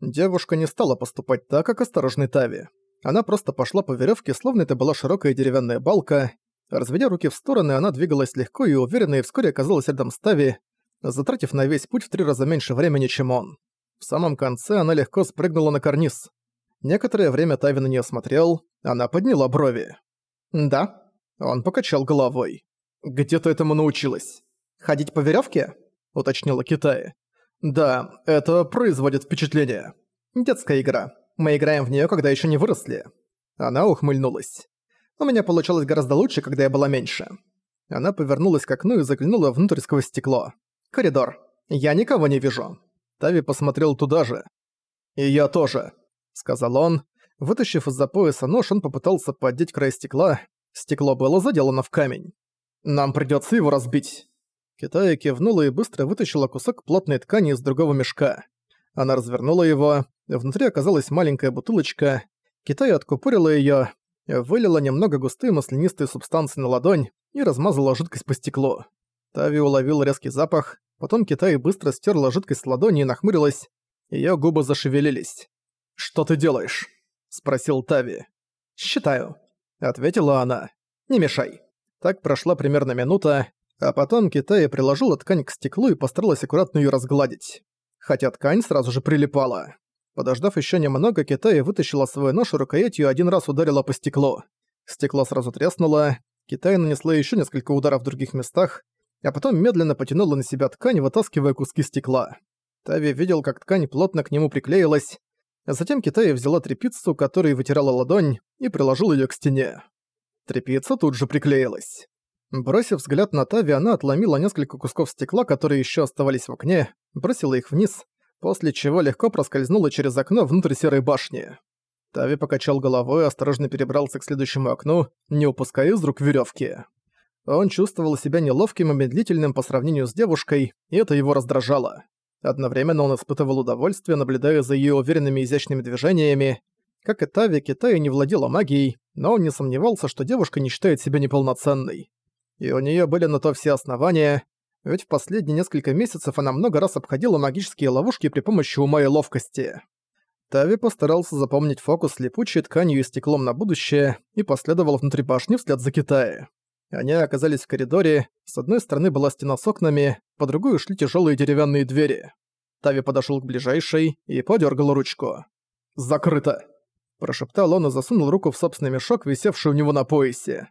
Девушка не стала поступать так, как осторожный Тави. Она просто пошла по веревке, словно это была широкая деревянная балка. Разведя руки в стороны, она двигалась легко и уверенно и вскоре оказалась рядом с Тави, затратив на весь путь в три раза меньше времени, чем он. В самом конце она легко спрыгнула на карниз. Некоторое время Тави на неё смотрел, она подняла брови. «Да?» Он покачал головой. «Где ты этому научилась?» «Ходить по веревке? уточнила Китай. «Да, это производит впечатление. Детская игра. Мы играем в неё, когда ещё не выросли». Она ухмыльнулась. «У меня получалось гораздо лучше, когда я была меньше». Она повернулась к окну и заглянула внутрь сквозь стекло. «Коридор. Я никого не вижу». Тави посмотрел туда же. «И я тоже», — сказал он. Вытащив из-за пояса нож, он попытался поддеть край стекла. Стекло было заделано в камень. «Нам придётся его разбить». Китая кивнула и быстро вытащила кусок плотной ткани из другого мешка. Она развернула его, внутри оказалась маленькая бутылочка. Китай откупорила её, вылила немного густой маслянистой субстанции на ладонь и размазала жидкость по стеклу. Тави уловил резкий запах, потом Китай быстро стерла жидкость с ладони и нахмурилась. Её губы зашевелились. «Что ты делаешь?» – спросил Тави. «Считаю», – ответила она. «Не мешай». Так прошла примерно минута, а потом Китай приложила ткань к стеклу и постаралась аккуратно её разгладить. Хотя ткань сразу же прилипала. Подождав ещё немного, Китай вытащила свой нож и рукоятью один раз ударила по стеклу. Стекло сразу треснуло, Китай нанесла ещё несколько ударов в других местах, а потом медленно потянула на себя ткань, вытаскивая куски стекла. Тави видел, как ткань плотно к нему приклеилась, а затем Китай взяла трепицу, которой вытирала ладонь, и приложил её к стене. Трепица тут же приклеилась. Бросив взгляд на Тави, она отломила несколько кусков стекла, которые еще оставались в окне, бросила их вниз, после чего легко проскользнула через окно внутрь серой башни. Тави покачал головой и осторожно перебрался к следующему окну, не упуская из рук веревки. Он чувствовал себя неловким и медлительным по сравнению с девушкой, и это его раздражало. Одновременно он испытывал удовольствие, наблюдая за ее уверенными изящными движениями. Как и Тави, Китай не владела магией, но он не сомневался, что девушка не считает себя неполноценной и у нее были на то все основания, ведь в последние несколько месяцев она много раз обходила магические ловушки при помощи ума и ловкости. Тави постарался запомнить фокус липучей тканью и стеклом на будущее и последовал внутри башни вслед за Китая. Они оказались в коридоре, с одной стороны была стена с окнами, по другую шли тяжелые деревянные двери. Тави подошел к ближайшей и подергал ручку. «Закрыто!» – прошептал он и засунул руку в собственный мешок, висевший у него на поясе.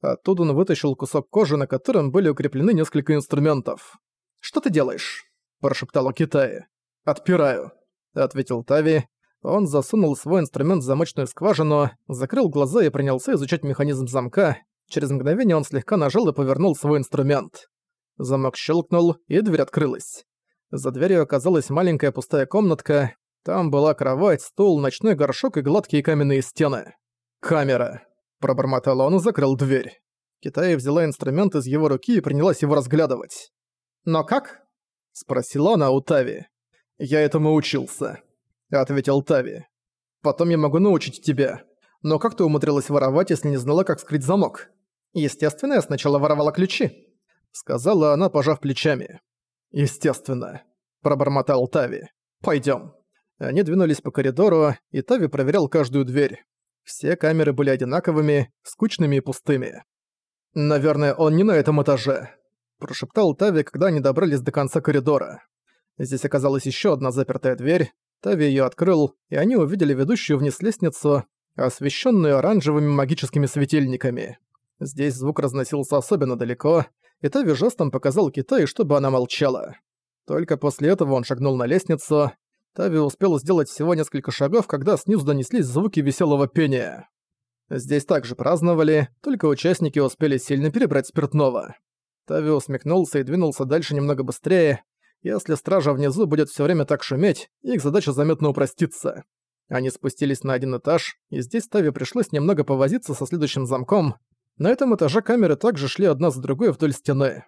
Оттуда он вытащил кусок кожи, на котором были укреплены несколько инструментов. «Что ты делаешь?» – прошептал Китай. «Отпираю», – ответил Тави. Он засунул свой инструмент в замочную скважину, закрыл глаза и принялся изучать механизм замка. Через мгновение он слегка нажал и повернул свой инструмент. Замок щелкнул, и дверь открылась. За дверью оказалась маленькая пустая комнатка. Там была кровать, стул, ночной горшок и гладкие каменные стены. Камера. Пробормотал он и закрыл дверь. Китай взяла инструмент из его руки и принялась его разглядывать. «Но как?» – спросила она у Тави. «Я этому учился», – ответил Тави. «Потом я могу научить тебя. Но как ты умудрилась воровать, если не знала, как скрыть замок?» «Естественно, я сначала воровала ключи», – сказала она, пожав плечами. «Естественно», – пробормотал Тави. «Пойдём». Они двинулись по коридору, и Тави проверял каждую дверь. Все камеры были одинаковыми, скучными и пустыми. «Наверное, он не на этом этаже», – прошептал Тави, когда они добрались до конца коридора. Здесь оказалась еще одна запертая дверь. Тави ее открыл, и они увидели ведущую вниз лестницу, освещенную оранжевыми магическими светильниками. Здесь звук разносился особенно далеко, и Тави жестом показал Китай, чтобы она молчала. Только после этого он шагнул на лестницу, Тави успел сделать всего несколько шагов, когда снизу донеслись звуки веселого пения. Здесь также праздновали, только участники успели сильно перебрать спиртного. Тави усмехнулся и двинулся дальше немного быстрее. Если стража внизу будет все время так шуметь, их задача заметно упростится. Они спустились на один этаж, и здесь Тави пришлось немного повозиться со следующим замком. На этом этаже камеры также шли одна за другой вдоль стены.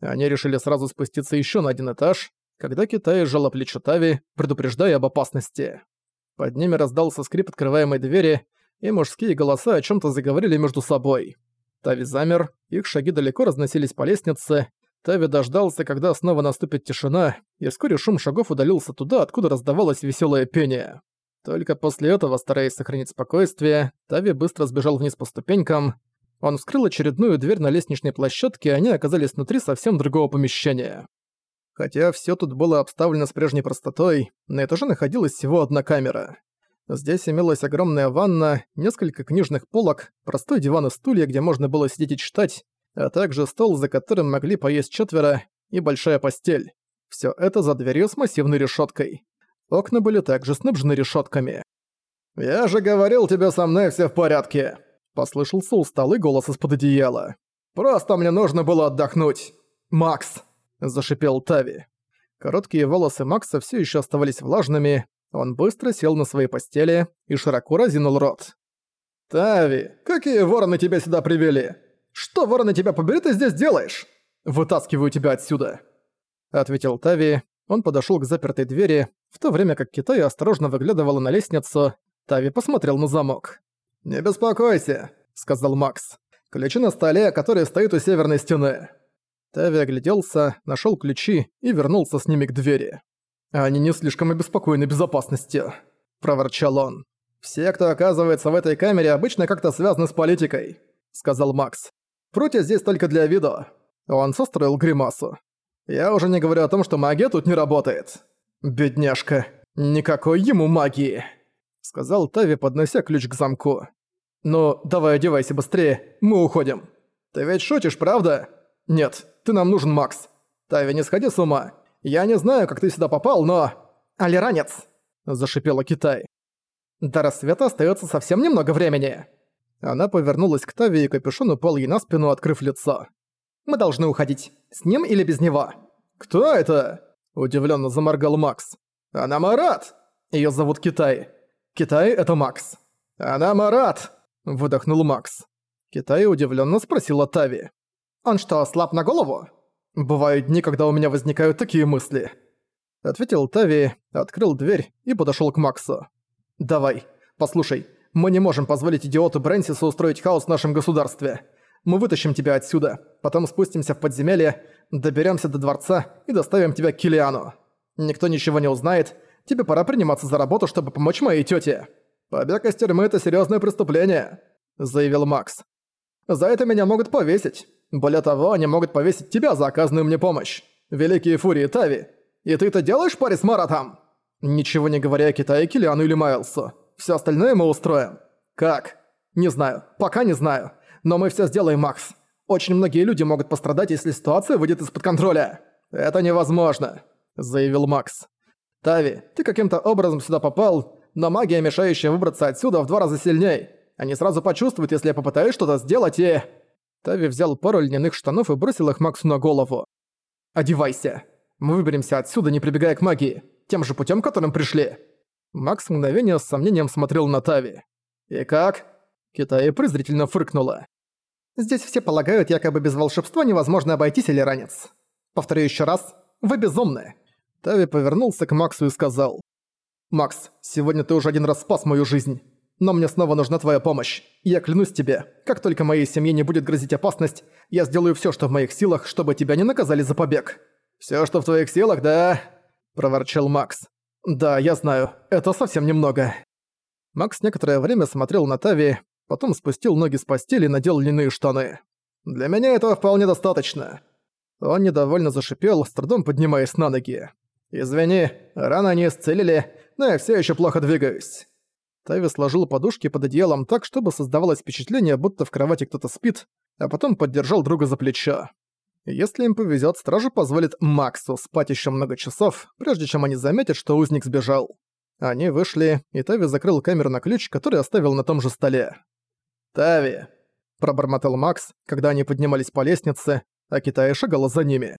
Они решили сразу спуститься еще на один этаж, когда Китай сжала плечо Тави, предупреждая об опасности. Под ними раздался скрип открываемой двери, и мужские голоса о чем то заговорили между собой. Тави замер, их шаги далеко разносились по лестнице, Тави дождался, когда снова наступит тишина, и вскоре шум шагов удалился туда, откуда раздавалось веселое пение. Только после этого, стараясь сохранить спокойствие, Тави быстро сбежал вниз по ступенькам. Он вскрыл очередную дверь на лестничной площадке, и они оказались внутри совсем другого помещения. Хотя все тут было обставлено с прежней простотой, на этаже находилась всего одна камера. Здесь имелась огромная ванна, несколько книжных полок, простой диван и стулья, где можно было сидеть и читать, а также стол, за которым могли поесть четверо, и большая постель. Все это за дверью с массивной решеткой. Окна были также снабжены решетками. «Я же говорил тебе, со мной все в порядке!» Послышался усталый голос из-под одеяла. «Просто мне нужно было отдохнуть!» «Макс!» – зашипел Тави. Короткие волосы Макса все еще оставались влажными, он быстро сел на своей постели и широко разинул рот. «Тави, какие вороны тебя сюда привели? Что, вороны, тебя побери, ты здесь делаешь? Вытаскиваю тебя отсюда!» Ответил Тави. Он подошел к запертой двери, в то время как Китай осторожно выглядывала на лестницу. Тави посмотрел на замок. «Не беспокойся», — сказал Макс. «Ключи на столе, который стоит у северной стены». Тави огляделся, нашел ключи и вернулся с ними к двери. «Они не слишком обеспокоены безопасностью», – проворчал он. «Все, кто оказывается в этой камере, обычно как-то связаны с политикой», – сказал Макс. «Прутья здесь только для вида». Он состроил гримасу. «Я уже не говорю о том, что магия тут не работает». «Бедняжка, никакой ему магии», – сказал Тави, поднося ключ к замку. «Ну, давай одевайся быстрее, мы уходим». «Ты ведь шутишь, правда?» «Нет, ты нам нужен, Макс. Тави, не сходи с ума. Я не знаю, как ты сюда попал, но... Алиранец!» – зашипела Китай. «До рассвета остается совсем немного времени». Она повернулась к Тави, и капюшон упал ей на спину, открыв лицо. «Мы должны уходить. С ним или без него?» «Кто это?» – удивленно заморгал Макс. «Она Марат!» Ее зовут Китай. Китай – это Макс. «Она Марат!» – выдохнул Макс. Китай удивленно спросила Тави. «Он что, слаб на голову?» «Бывают дни, когда у меня возникают такие мысли», — ответил Тави, открыл дверь и подошёл к Максу. «Давай, послушай, мы не можем позволить идиоту Брэнсису устроить хаос в нашем государстве. Мы вытащим тебя отсюда, потом спустимся в подземелье, доберёмся до дворца и доставим тебя к Килиану. Никто ничего не узнает, тебе пора приниматься за работу, чтобы помочь моей тёте. Побег из тюрьмы – это серьёзное преступление», – заявил Макс. «За это меня могут повесить». Более того, они могут повесить тебя за оказанную мне помощь. Великие фурии Тави. И ты это делаешь, паре с Маратом? Ничего не говоря о Китае, Килиану или Майлсу. Все остальное мы устроим. Как? Не знаю. Пока не знаю. Но мы все сделаем, Макс. Очень многие люди могут пострадать, если ситуация выйдет из-под контроля. Это невозможно, заявил Макс. Тави, ты каким-то образом сюда попал, но магия, мешающая выбраться отсюда, в два раза сильней. Они сразу почувствуют, если я попытаюсь что-то сделать и... Тави взял пару льняных штанов и бросил их Максу на голову. «Одевайся. Мы выберемся отсюда, не прибегая к магии. Тем же путем, которым пришли». Макс мгновение с сомнением смотрел на Тави. «И как?» Китай презрительно фыркнула. «Здесь все полагают, якобы без волшебства невозможно обойтись или ранец. Повторю еще раз, вы безумны». Тави повернулся к Максу и сказал. «Макс, сегодня ты уже один раз спас мою жизнь. Но мне снова нужна твоя помощь. Я клянусь тебе, как только моей семье не будет грозить опасность, я сделаю всё, что в моих силах, чтобы тебя не наказали за побег». «Всё, что в твоих силах, да?» – проворчал Макс. «Да, я знаю. Это совсем немного». Макс некоторое время смотрел на Тави, потом спустил ноги с постели и надел льняные штаны. «Для меня этого вполне достаточно». Он недовольно зашипел, с трудом поднимаясь на ноги. «Извини, рано они исцелили, но я всё ещё плохо двигаюсь». Тави сложил подушки под одеялом так, чтобы создавалось впечатление, будто в кровати кто-то спит, а потом поддержал друга за плечо. Если им повезет, стража позволит Максу спать еще много часов, прежде чем они заметят, что узник сбежал. Они вышли, и Тави закрыл камеру на ключ, который оставил на том же столе. «Тави!» – пробормотал Макс, когда они поднимались по лестнице, а Китая шагала за ними.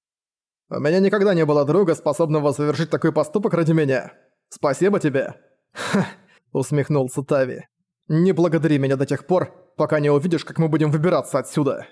«У меня никогда не было друга, способного совершить такой поступок ради меня. Спасибо тебе!» «Ха!» Усмехнулся Тави. «Не благодари меня до тех пор, пока не увидишь, как мы будем выбираться отсюда».